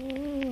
Mm.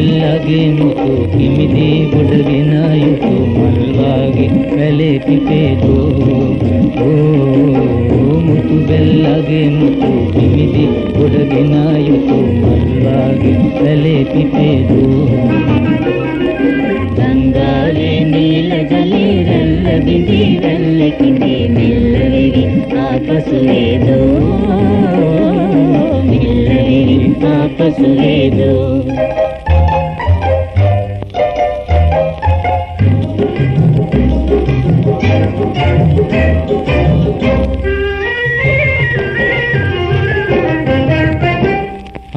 ಬೆಳ್ಳಗೆನುಕು ಕಿಮಿದಿ ಬುಡಗಿನಾಯುಕು ಮಲ್ವಾಗಿ ಬೆಲೆಟಿಪೇತು ಓ ಮುತು ಬೆಲ್ಲಗೆನುಕು ಕಿಮಿದಿ ಬುಡಗಿನಾಯುಕು ಮಲ್ವಾಗಿ ಬೆಲೆಟಿಪೇತು ಗಂಗಾಲೆ ನೀಲಗಲಿ ರಲ್ಲಗಿದಿ ರಲ್ಲಕಿದಿ ಮೆಲ್ಲವಿರಿ ತಾಪಸುವೇದೋ ಮೆಲ್ಲವಿರಿ ತಾಪಸುವೇದೋ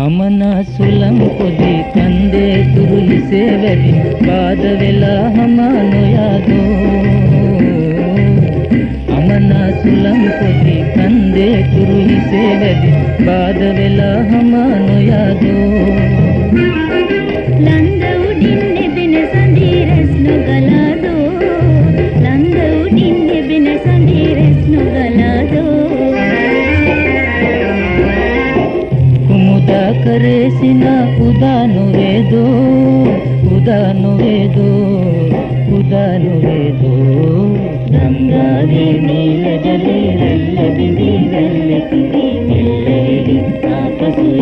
අමනා සුලම් පොදි කන්දේ තුරුලිසේ වැඩි පාද වෙලා හමා නොයාදෝ. අමනා සුලම් පොදි කන්දේ තුරුලිසේ වැඩි පාද වෙලා හමා නොයාදෝ. ලන්ද උඩින් ఉదా కరేసిన ఉదానువేదో ఉదానువేదో గంగాది నీల జలే రల్లది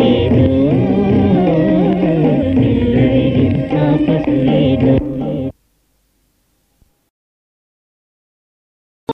ఏదో. ఏదో.